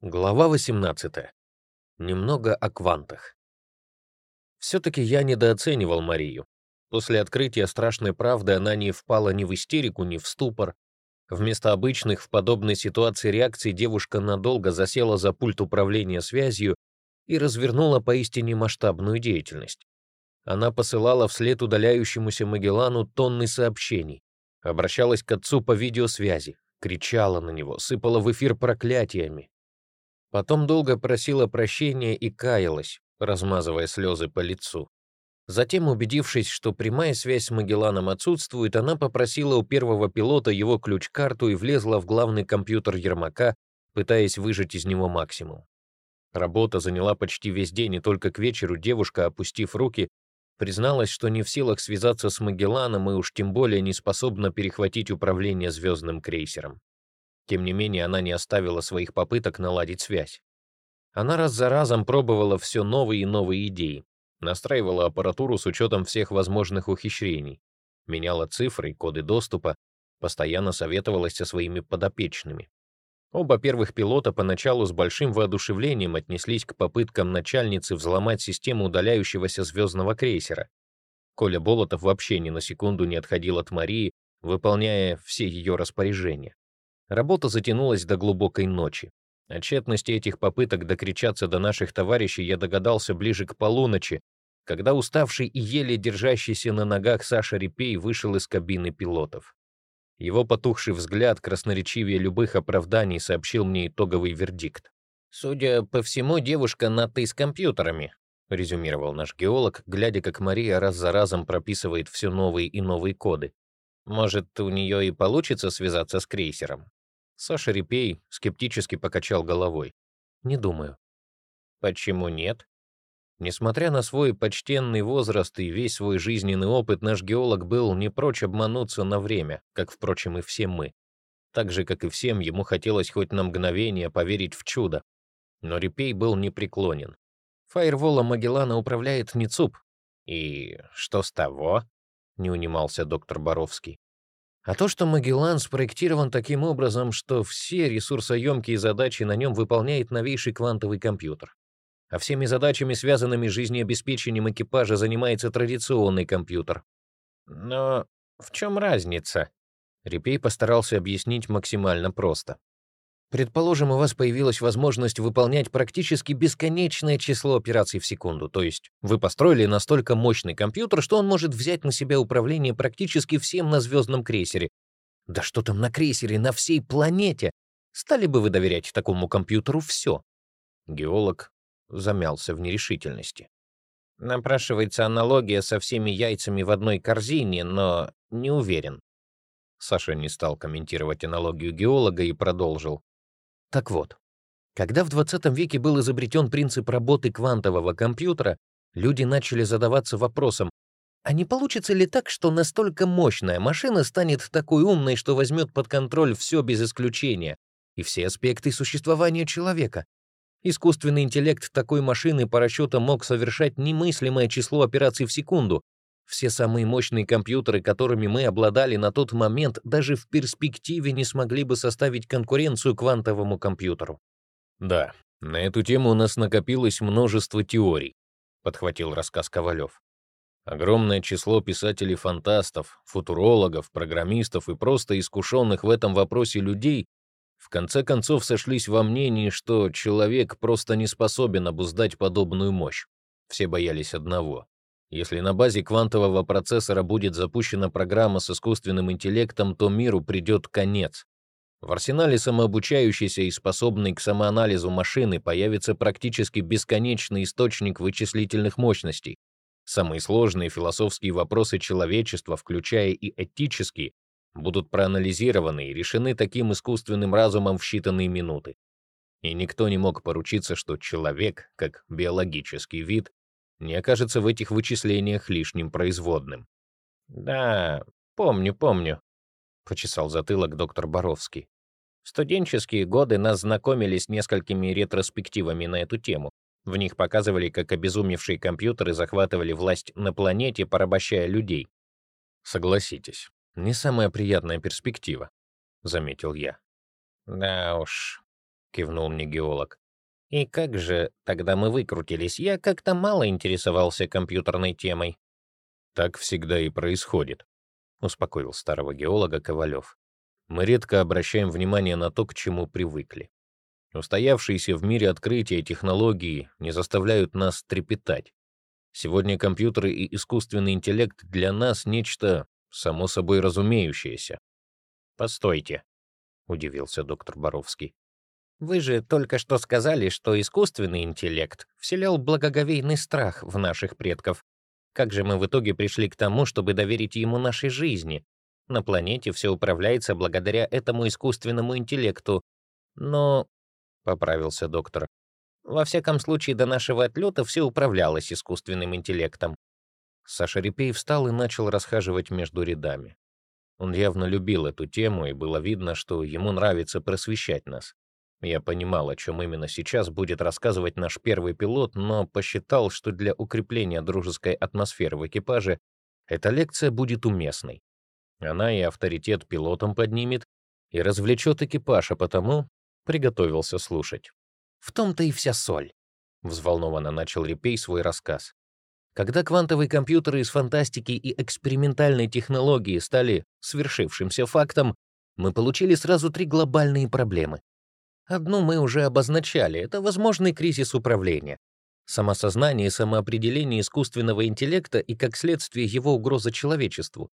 Глава 18. Немного о квантах. Все-таки я недооценивал Марию. После открытия страшной правды она не впала ни в истерику, ни в ступор. Вместо обычных в подобной ситуации реакций девушка надолго засела за пульт управления связью и развернула поистине масштабную деятельность. Она посылала вслед удаляющемуся Магеллану тонны сообщений, обращалась к отцу по видеосвязи, кричала на него, сыпала в эфир проклятиями, Потом долго просила прощения и каялась, размазывая слезы по лицу. Затем, убедившись, что прямая связь с Магелланом отсутствует, она попросила у первого пилота его ключ-карту и влезла в главный компьютер Ермака, пытаясь выжать из него максимум. Работа заняла почти весь день, и только к вечеру девушка, опустив руки, призналась, что не в силах связаться с Магелланом и уж тем более не способна перехватить управление звездным крейсером. Тем не менее, она не оставила своих попыток наладить связь. Она раз за разом пробовала все новые и новые идеи, настраивала аппаратуру с учетом всех возможных ухищрений, меняла цифры и коды доступа, постоянно советовалась со своими подопечными. Оба первых пилота поначалу с большим воодушевлением отнеслись к попыткам начальницы взломать систему удаляющегося звездного крейсера. Коля Болотов вообще ни на секунду не отходил от Марии, выполняя все ее распоряжения. Работа затянулась до глубокой ночи. О тщетности этих попыток докричаться до наших товарищей я догадался ближе к полуночи, когда уставший и еле держащийся на ногах Саша Репей вышел из кабины пилотов. Его потухший взгляд, красноречивее любых оправданий, сообщил мне итоговый вердикт. «Судя по всему, девушка надто с компьютерами», — резюмировал наш геолог, глядя, как Мария раз за разом прописывает все новые и новые коды. «Может, у нее и получится связаться с крейсером?» Саша Репей скептически покачал головой. «Не думаю». «Почему нет?» Несмотря на свой почтенный возраст и весь свой жизненный опыт, наш геолог был не прочь обмануться на время, как, впрочем, и все мы. Так же, как и всем, ему хотелось хоть на мгновение поверить в чудо. Но Репей был непреклонен. Фаерволом Магеллана управляет НИЦУП. «И что с того?» — не унимался доктор Боровский. А то, что Магеллан спроектирован таким образом, что все ресурсоемкие задачи на нем выполняет новейший квантовый компьютер. А всеми задачами, связанными с жизнеобеспечением экипажа, занимается традиционный компьютер. Но в чем разница? Репей постарался объяснить максимально просто. Предположим, у вас появилась возможность выполнять практически бесконечное число операций в секунду, то есть вы построили настолько мощный компьютер, что он может взять на себя управление практически всем на звездном крейсере. Да что там на крейсере, на всей планете? Стали бы вы доверять такому компьютеру все? Геолог замялся в нерешительности. Напрашивается аналогия со всеми яйцами в одной корзине, но не уверен. Саша не стал комментировать аналогию геолога и продолжил. Так вот, когда в 20 веке был изобретен принцип работы квантового компьютера, люди начали задаваться вопросом, а не получится ли так, что настолько мощная машина станет такой умной, что возьмет под контроль все без исключения и все аспекты существования человека? Искусственный интеллект такой машины по расчетам мог совершать немыслимое число операций в секунду, все самые мощные компьютеры, которыми мы обладали на тот момент, даже в перспективе не смогли бы составить конкуренцию квантовому компьютеру. «Да, на эту тему у нас накопилось множество теорий», — подхватил рассказ Ковалев. Огромное число писателей-фантастов, футурологов, программистов и просто искушенных в этом вопросе людей в конце концов сошлись во мнении, что человек просто не способен обуздать подобную мощь. Все боялись одного если на базе квантового процессора будет запущена программа с искусственным интеллектом, то миру придет конец. В арсенале самообучающейся и способной к самоанализу машины появится практически бесконечный источник вычислительных мощностей. Самые сложные философские вопросы человечества, включая и этические, будут проанализированы и решены таким искусственным разумом в считанные минуты. И никто не мог поручиться, что человек, как биологический вид, не окажется в этих вычислениях лишним производным. «Да, помню, помню», — почесал затылок доктор Боровский. В студенческие годы нас знакомили с несколькими ретроспективами на эту тему. В них показывали, как обезумевшие компьютеры захватывали власть на планете, порабощая людей. «Согласитесь, не самая приятная перспектива», — заметил я. «Да уж», — кивнул мне геолог. «И как же тогда мы выкрутились? Я как-то мало интересовался компьютерной темой». «Так всегда и происходит», — успокоил старого геолога Ковалев. «Мы редко обращаем внимание на то, к чему привыкли. Устоявшиеся в мире открытия и технологии не заставляют нас трепетать. Сегодня компьютеры и искусственный интеллект для нас нечто само собой разумеющееся. «Постойте», — удивился доктор Боровский. «Вы же только что сказали, что искусственный интеллект вселял благоговейный страх в наших предков. Как же мы в итоге пришли к тому, чтобы доверить ему нашей жизни? На планете все управляется благодаря этому искусственному интеллекту. Но поправился доктор. Во всяком случае, до нашего отлета все управлялось искусственным интеллектом. Саша Репей встал и начал расхаживать между рядами. Он явно любил эту тему, и было видно, что ему нравится просвещать нас. Я понимал, о чем именно сейчас будет рассказывать наш первый пилот, но посчитал, что для укрепления дружеской атмосферы в экипаже эта лекция будет уместной. Она и авторитет пилотам поднимет, и развлечет экипаж, а потому приготовился слушать. «В том-то и вся соль», — взволнованно начал Репей свой рассказ. Когда квантовые компьютеры из фантастики и экспериментальной технологии стали свершившимся фактом, мы получили сразу три глобальные проблемы. Одну мы уже обозначали — это возможный кризис управления. Самосознание и самоопределение искусственного интеллекта и, как следствие, его угроза человечеству.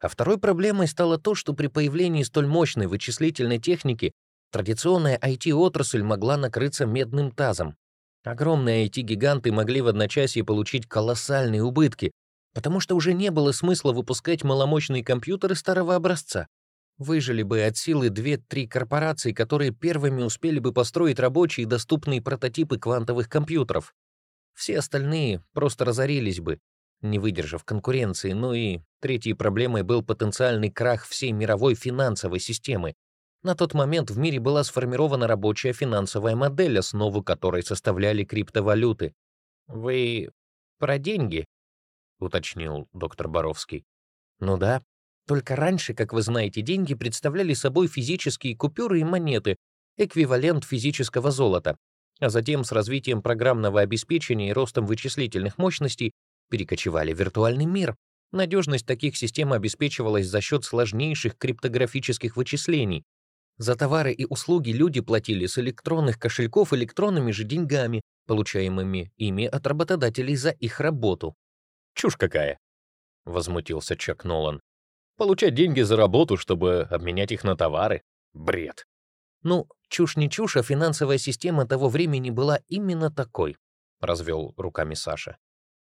А второй проблемой стало то, что при появлении столь мощной вычислительной техники Традиционная IT-отрасль могла накрыться медным тазом. Огромные IT-гиганты могли в одночасье получить колоссальные убытки, потому что уже не было смысла выпускать маломощные компьютеры старого образца. Выжили бы от силы 2-3 корпорации, которые первыми успели бы построить рабочие и доступные прототипы квантовых компьютеров. Все остальные просто разорились бы, не выдержав конкуренции. Ну и третьей проблемой был потенциальный крах всей мировой финансовой системы, на тот момент в мире была сформирована рабочая финансовая модель, основу которой составляли криптовалюты. «Вы про деньги?» — уточнил доктор Боровский. «Ну да. Только раньше, как вы знаете, деньги представляли собой физические купюры и монеты, эквивалент физического золота. А затем с развитием программного обеспечения и ростом вычислительных мощностей перекочевали в виртуальный мир. Надежность таких систем обеспечивалась за счет сложнейших криптографических вычислений, за товары и услуги люди платили с электронных кошельков электронными же деньгами, получаемыми ими от работодателей за их работу. «Чушь какая!» — возмутился Чак Нолан. «Получать деньги за работу, чтобы обменять их на товары? Бред!» «Ну, чушь не чушь, а финансовая система того времени была именно такой», — развел руками Саша.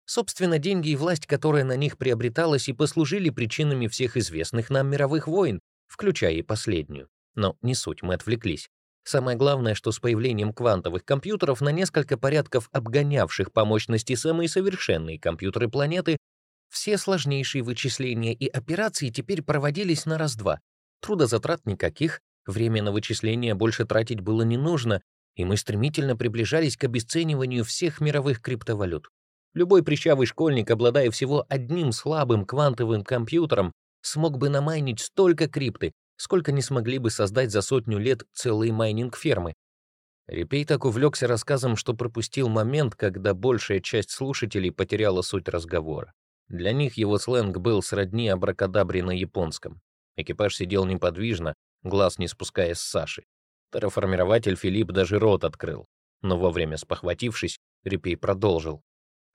Собственно, деньги и власть, которая на них приобреталась, и послужили причинами всех известных нам мировых войн, включая и последнюю. Но не суть, мы отвлеклись. Самое главное, что с появлением квантовых компьютеров на несколько порядков обгонявших по мощности самые совершенные компьютеры планеты, все сложнейшие вычисления и операции теперь проводились на раз-два. Трудозатрат никаких, время на вычисления больше тратить было не нужно, и мы стремительно приближались к обесцениванию всех мировых криптовалют. Любой прищавый школьник, обладая всего одним слабым квантовым компьютером, смог бы намайнить столько крипты, сколько не смогли бы создать за сотню лет целые майнинг-фермы. Репей так увлекся рассказом, что пропустил момент, когда большая часть слушателей потеряла суть разговора. Для них его сленг был сродни абракадабре на японском. Экипаж сидел неподвижно, глаз не спуская с Саши. Терраформирователь Филипп даже рот открыл. Но вовремя спохватившись, Репей продолжил.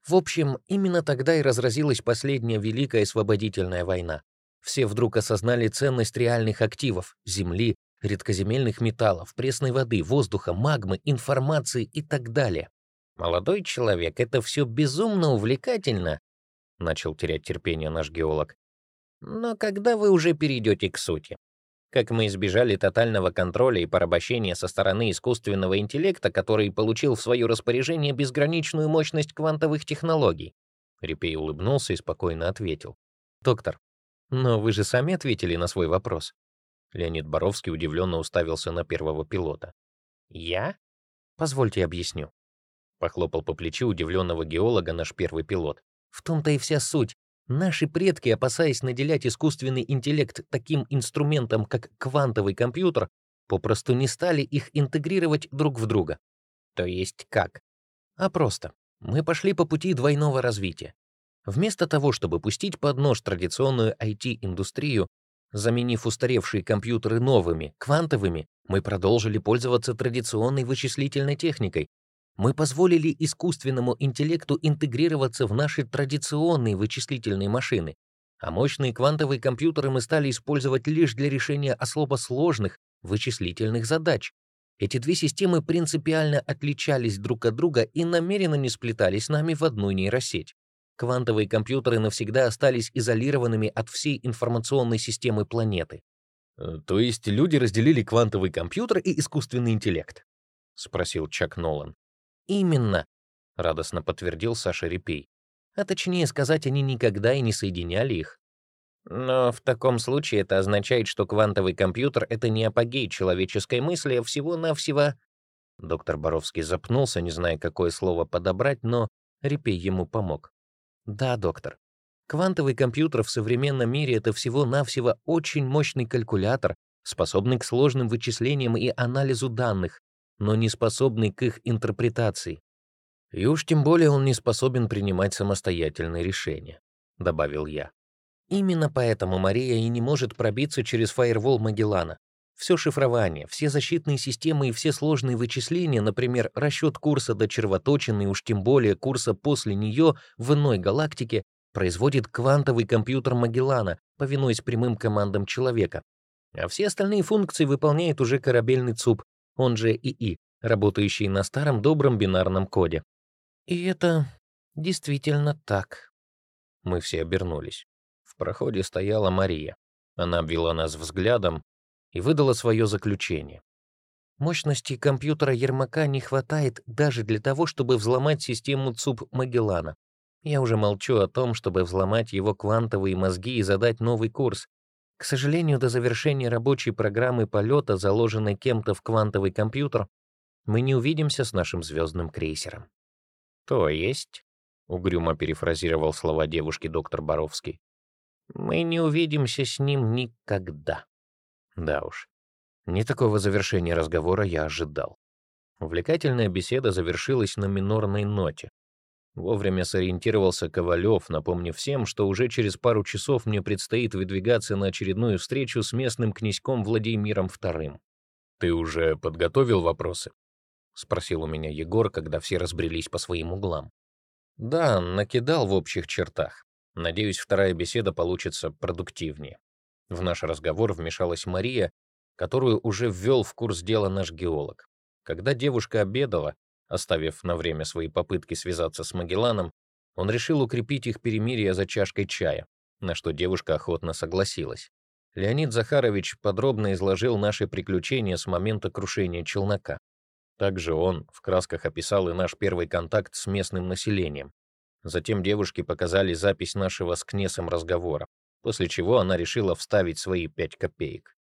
В общем, именно тогда и разразилась последняя Великая освободительная война. Все вдруг осознали ценность реальных активов — земли, редкоземельных металлов, пресной воды, воздуха, магмы, информации и так далее. «Молодой человек, это все безумно увлекательно», — начал терять терпение наш геолог. «Но когда вы уже перейдете к сути? Как мы избежали тотального контроля и порабощения со стороны искусственного интеллекта, который получил в свое распоряжение безграничную мощность квантовых технологий?» Репей улыбнулся и спокойно ответил. «Доктор, но вы же сами ответили на свой вопрос. Леонид Боровский удивленно уставился на первого пилота. Я? Позвольте объясню. Похлопал по плечу удивленного геолога наш первый пилот. В том-то и вся суть. Наши предки, опасаясь наделять искусственный интеллект таким инструментом, как квантовый компьютер, попросту не стали их интегрировать друг в друга. То есть как? А просто. Мы пошли по пути двойного развития. Вместо того, чтобы пустить под нож традиционную IT-индустрию, заменив устаревшие компьютеры новыми, квантовыми, мы продолжили пользоваться традиционной вычислительной техникой. Мы позволили искусственному интеллекту интегрироваться в наши традиционные вычислительные машины, а мощные квантовые компьютеры мы стали использовать лишь для решения особо сложных вычислительных задач. Эти две системы принципиально отличались друг от друга и намеренно не сплетались с нами в одну нейросеть. Квантовые компьютеры навсегда остались изолированными от всей информационной системы планеты. «Э, «То есть люди разделили квантовый компьютер и искусственный интеллект?» — спросил Чак Нолан. «Именно», — радостно подтвердил Саша Репей. А точнее сказать, они никогда и не соединяли их. Но в таком случае это означает, что квантовый компьютер — это не апогей человеческой мысли, а всего-навсего... Доктор Боровский запнулся, не зная, какое слово подобрать, но Репей ему помог. Да, доктор. Квантовый компьютер в современном мире — это всего-навсего очень мощный калькулятор, способный к сложным вычислениям и анализу данных, но не способный к их интерпретации. И уж тем более он не способен принимать самостоятельные решения, добавил я. Именно поэтому Мария и не может пробиться через фаервол Магеллана. Все шифрование, все защитные системы и все сложные вычисления, например, расчет курса до червоточины и уж тем более курса после нее в иной галактике, производит квантовый компьютер Магеллана, повинуясь прямым командам человека. А все остальные функции выполняет уже корабельный ЦУП, он же ИИ, работающий на старом добром бинарном коде. И это действительно так. Мы все обернулись. В проходе стояла Мария. Она обвела нас взглядом и выдала свое заключение. Мощности компьютера Ермака не хватает даже для того, чтобы взломать систему ЦУП Магеллана. Я уже молчу о том, чтобы взломать его квантовые мозги и задать новый курс. К сожалению, до завершения рабочей программы полета, заложенной кем-то в квантовый компьютер, мы не увидимся с нашим звездным крейсером. «То есть?» — угрюмо перефразировал слова девушки доктор Боровский. Мы не увидимся с ним никогда. Да уж, не такого завершения разговора я ожидал. Увлекательная беседа завершилась на минорной ноте. Вовремя сориентировался Ковалев, напомнив всем, что уже через пару часов мне предстоит выдвигаться на очередную встречу с местным князьком Владимиром II. «Ты уже подготовил вопросы?» — спросил у меня Егор, когда все разбрелись по своим углам. «Да, накидал в общих чертах. Надеюсь, вторая беседа получится продуктивнее. В наш разговор вмешалась Мария, которую уже ввел в курс дела наш геолог. Когда девушка обедала, оставив на время свои попытки связаться с Магелланом, он решил укрепить их перемирие за чашкой чая, на что девушка охотно согласилась. Леонид Захарович подробно изложил наши приключения с момента крушения челнока. Также он в красках описал и наш первый контакт с местным населением, Затем девушки показали запись нашего с Кнесом разговора, после чего она решила вставить свои пять копеек.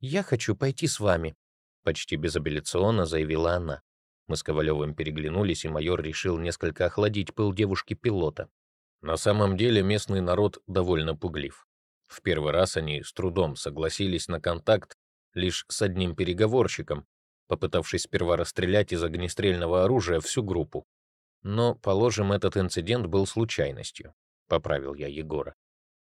«Я хочу пойти с вами», — почти безапелляционно заявила она. Мы с Ковалевым переглянулись, и майор решил несколько охладить пыл девушки-пилота. На самом деле местный народ довольно пуглив. В первый раз они с трудом согласились на контакт лишь с одним переговорщиком, попытавшись сперва расстрелять из огнестрельного оружия всю группу. Но, положим, этот инцидент был случайностью, поправил я Егора.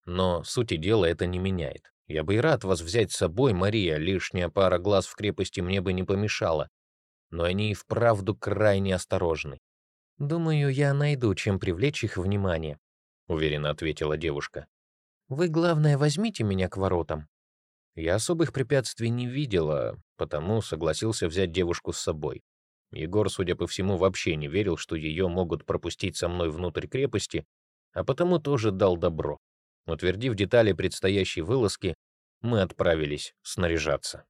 Но сути дела это не меняет. Я бы и рад вас взять с собой, Мария, лишняя пара глаз в крепости мне бы не помешала. Но они и вправду крайне осторожны. Думаю, я найду, чем привлечь их внимание, уверенно ответила девушка. Вы, главное, возьмите меня к воротам. Я особых препятствий не видела, потому согласился взять девушку с собой. Егор, судя по всему, вообще не верил, что ее могут пропустить со мной внутрь крепости, а потому тоже дал добро. Утвердив детали предстоящей вылазки, мы отправились снаряжаться.